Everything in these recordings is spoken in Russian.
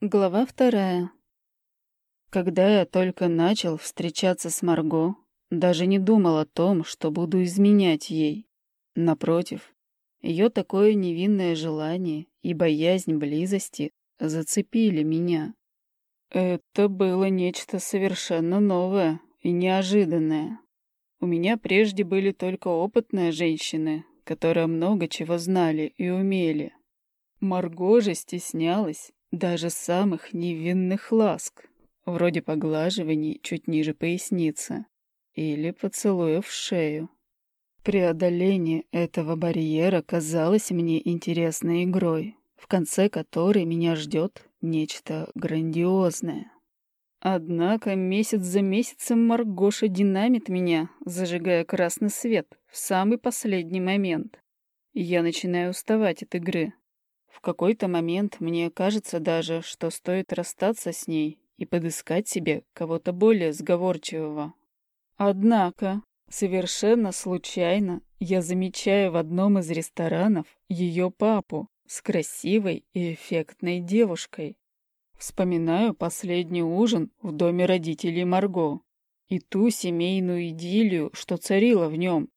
Глава вторая. Когда я только начал встречаться с Марго, даже не думал о том, что буду изменять ей. Напротив, ее такое невинное желание и боязнь близости зацепили меня. Это было нечто совершенно новое и неожиданное. У меня прежде были только опытные женщины, которые много чего знали и умели. Марго же стеснялась даже самых невинных ласк, вроде поглаживаний чуть ниже поясницы или поцелуев в шею. Преодоление этого барьера казалось мне интересной игрой, в конце которой меня ждет нечто грандиозное. Однако месяц за месяцем Маргоша динамит меня, зажигая красный свет в самый последний момент. Я начинаю уставать от игры, в какой-то момент мне кажется даже, что стоит расстаться с ней и подыскать себе кого-то более сговорчивого. Однако, совершенно случайно, я замечаю в одном из ресторанов ее папу с красивой и эффектной девушкой. Вспоминаю последний ужин в доме родителей Марго и ту семейную идиллию, что царила в нем.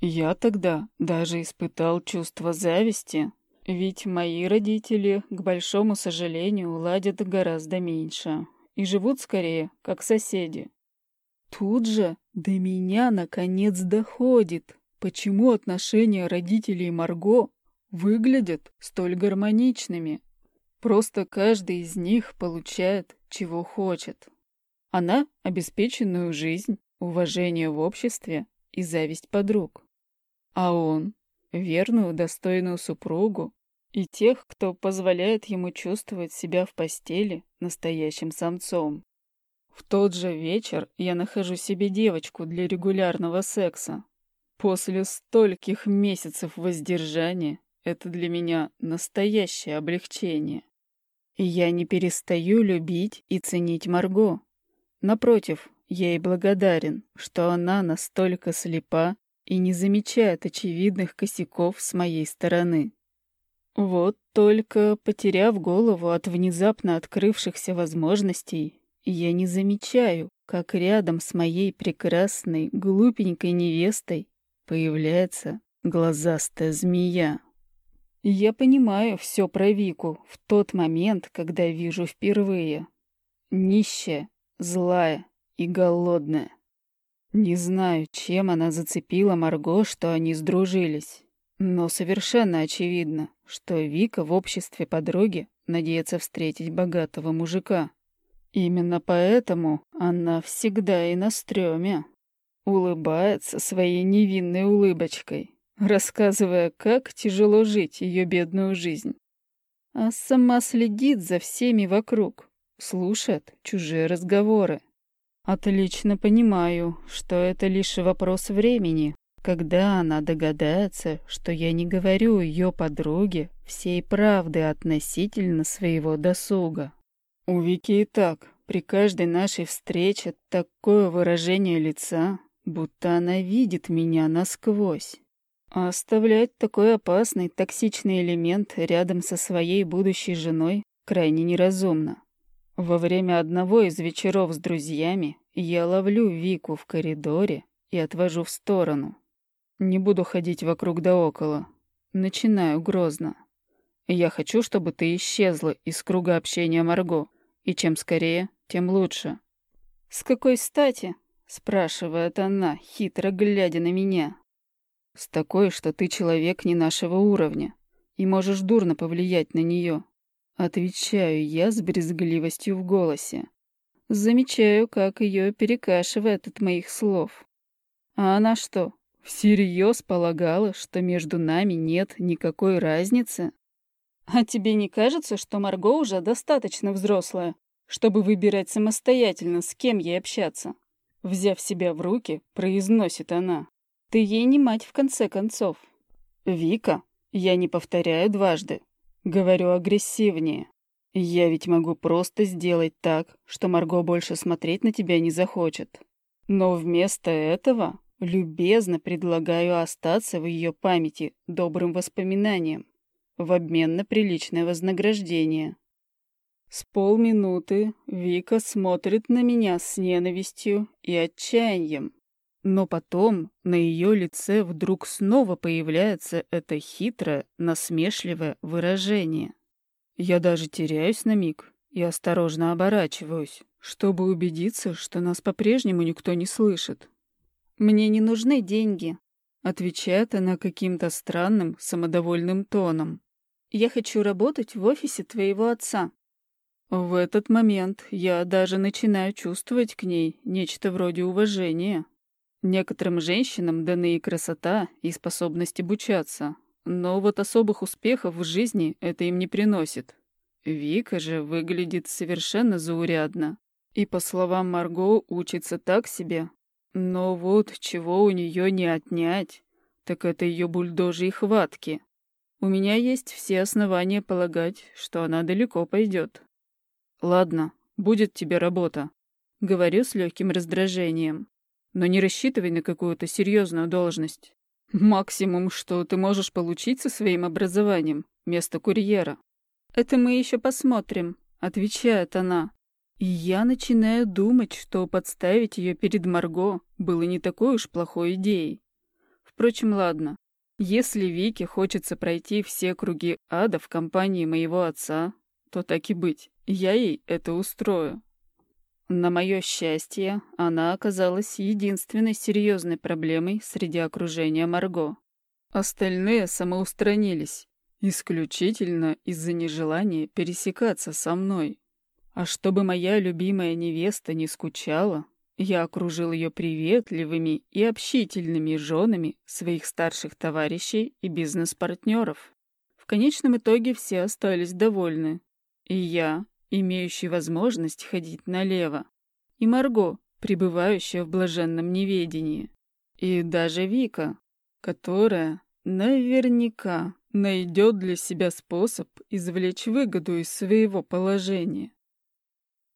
Я тогда даже испытал чувство зависти ведь мои родители, к большому сожалению, ладят гораздо меньше и живут скорее, как соседи. Тут же до меня наконец доходит, почему отношения родителей Марго выглядят столь гармоничными. Просто каждый из них получает, чего хочет. Она — обеспеченную жизнь, уважение в обществе и зависть подруг. А он — верную, достойную супругу, и тех, кто позволяет ему чувствовать себя в постели настоящим самцом. В тот же вечер я нахожу себе девочку для регулярного секса. После стольких месяцев воздержания это для меня настоящее облегчение. И я не перестаю любить и ценить Марго. Напротив, я ей благодарен, что она настолько слепа и не замечает очевидных косяков с моей стороны. Вот только, потеряв голову от внезапно открывшихся возможностей, я не замечаю, как рядом с моей прекрасной, глупенькой невестой появляется глазастая змея. Я понимаю все про Вику в тот момент, когда вижу впервые. Нищая, злая и голодная. Не знаю, чем она зацепила Марго, что они сдружились. Но совершенно очевидно, что Вика в обществе подруги надеется встретить богатого мужика. Именно поэтому она всегда и на стреме. Улыбается своей невинной улыбочкой, рассказывая, как тяжело жить ее бедную жизнь. А сама следит за всеми вокруг, слушает чужие разговоры. Отлично понимаю, что это лишь вопрос времени, когда она догадается, что я не говорю ее подруге всей правды относительно своего досуга. У Вики и так при каждой нашей встрече такое выражение лица, будто она видит меня насквозь. А оставлять такой опасный, токсичный элемент рядом со своей будущей женой крайне неразумно. Во время одного из вечеров с друзьями я ловлю Вику в коридоре и отвожу в сторону. Не буду ходить вокруг да около. Начинаю грозно. Я хочу, чтобы ты исчезла из круга общения Марго. И чем скорее, тем лучше. «С какой стати?» — спрашивает она, хитро глядя на меня. «С такой, что ты человек не нашего уровня и можешь дурно повлиять на нее. Отвечаю я с брезгливостью в голосе. Замечаю, как ее перекашивает от моих слов. А она что, Всерьез полагала, что между нами нет никакой разницы? А тебе не кажется, что Марго уже достаточно взрослая, чтобы выбирать самостоятельно, с кем ей общаться? Взяв себя в руки, произносит она. Ты ей не мать в конце концов. Вика, я не повторяю дважды. Говорю агрессивнее. Я ведь могу просто сделать так, что Марго больше смотреть на тебя не захочет. Но вместо этого Любезно предлагаю остаться в ее памяти добрым воспоминанием в обмен на приличное вознаграждение. С полминуты Вика смотрит на меня с ненавистью и отчаянием. Но потом на ее лице вдруг снова появляется это хитрое, насмешливое выражение. Я даже теряюсь на миг и осторожно оборачиваюсь, чтобы убедиться, что нас по-прежнему никто не слышит. «Мне не нужны деньги», — отвечает она каким-то странным, самодовольным тоном. «Я хочу работать в офисе твоего отца». В этот момент я даже начинаю чувствовать к ней нечто вроде уважения. Некоторым женщинам даны и красота, и способность обучаться, но вот особых успехов в жизни это им не приносит. Вика же выглядит совершенно заурядно. И, по словам Марго, учится так себе. Но вот чего у нее не отнять, так это ее бульдожьи хватки. У меня есть все основания полагать, что она далеко пойдет. «Ладно, будет тебе работа», — говорю с легким раздражением. «Но не рассчитывай на какую-то серьезную должность. Максимум, что ты можешь получить со своим образованием, место курьера». «Это мы еще посмотрим», — отвечает она. И я начинаю думать, что подставить ее перед Марго было не такой уж плохой идеей. Впрочем, ладно. Если Вике хочется пройти все круги ада в компании моего отца, то так и быть. Я ей это устрою. На мое счастье, она оказалась единственной серьезной проблемой среди окружения Марго. Остальные самоустранились, исключительно из-за нежелания пересекаться со мной. А чтобы моя любимая невеста не скучала, я окружил ее приветливыми и общительными женами своих старших товарищей и бизнес-партнеров. В конечном итоге все остались довольны. И я, имеющий возможность ходить налево, и Марго, пребывающая в блаженном неведении, и даже Вика, которая наверняка найдет для себя способ извлечь выгоду из своего положения.